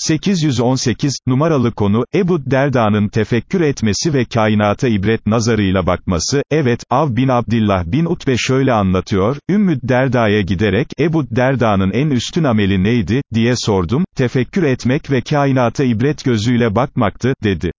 818, numaralı konu, Ebu Derda'nın tefekkür etmesi ve kainata ibret nazarıyla bakması, evet, Av bin Abdillah bin Utbe şöyle anlatıyor, Ümmü Derda'ya giderek, Ebu Derda'nın en üstün ameli neydi, diye sordum, tefekkür etmek ve kainata ibret gözüyle bakmaktı, dedi.